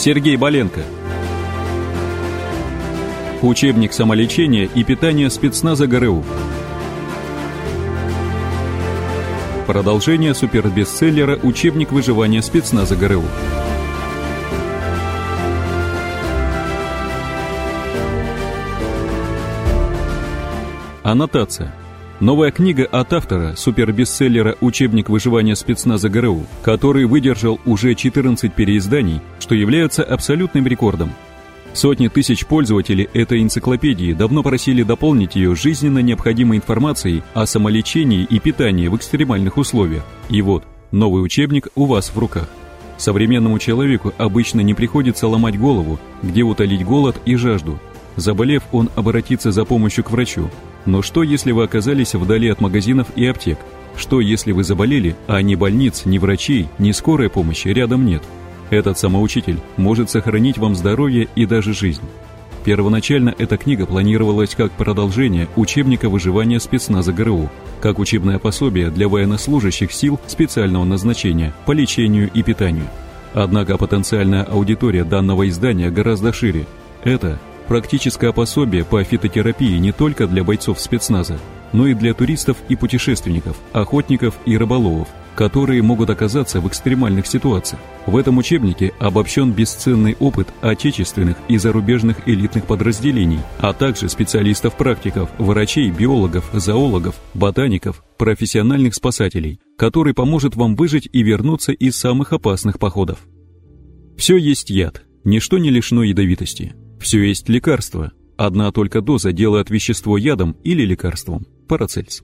Сергей Боленко. Учебник самолечения и питания спецназа ГРУ. Продолжение супербестселлера «Учебник выживания спецназа ГРУ». Аннотация. Новая книга от автора супербестселлера «Учебник выживания спецназа ГРУ», который выдержал уже 14 переизданий, что является абсолютным рекордом. Сотни тысяч пользователей этой энциклопедии давно просили дополнить ее жизненно необходимой информацией о самолечении и питании в экстремальных условиях. И вот, новый учебник у вас в руках. Современному человеку обычно не приходится ломать голову, где утолить голод и жажду. Заболев, он обратится за помощью к врачу, но что, если вы оказались вдали от магазинов и аптек? Что, если вы заболели, а ни больниц, ни врачей, ни скорой помощи рядом нет? Этот самоучитель может сохранить вам здоровье и даже жизнь. Первоначально эта книга планировалась как продолжение учебника выживания спецназа ГРУ, как учебное пособие для военнослужащих сил специального назначения по лечению и питанию. Однако потенциальная аудитория данного издания гораздо шире. Это Практическое пособие по фитотерапии не только для бойцов спецназа, но и для туристов и путешественников, охотников и рыболовов, которые могут оказаться в экстремальных ситуациях. В этом учебнике обобщен бесценный опыт отечественных и зарубежных элитных подразделений, а также специалистов-практиков, врачей, биологов, зоологов, ботаников, профессиональных спасателей, который поможет вам выжить и вернуться из самых опасных походов. Все есть яд, ничто не лишено ядовитости. Все есть лекарство. Одна только доза делает вещество ядом или лекарством. Парацельс.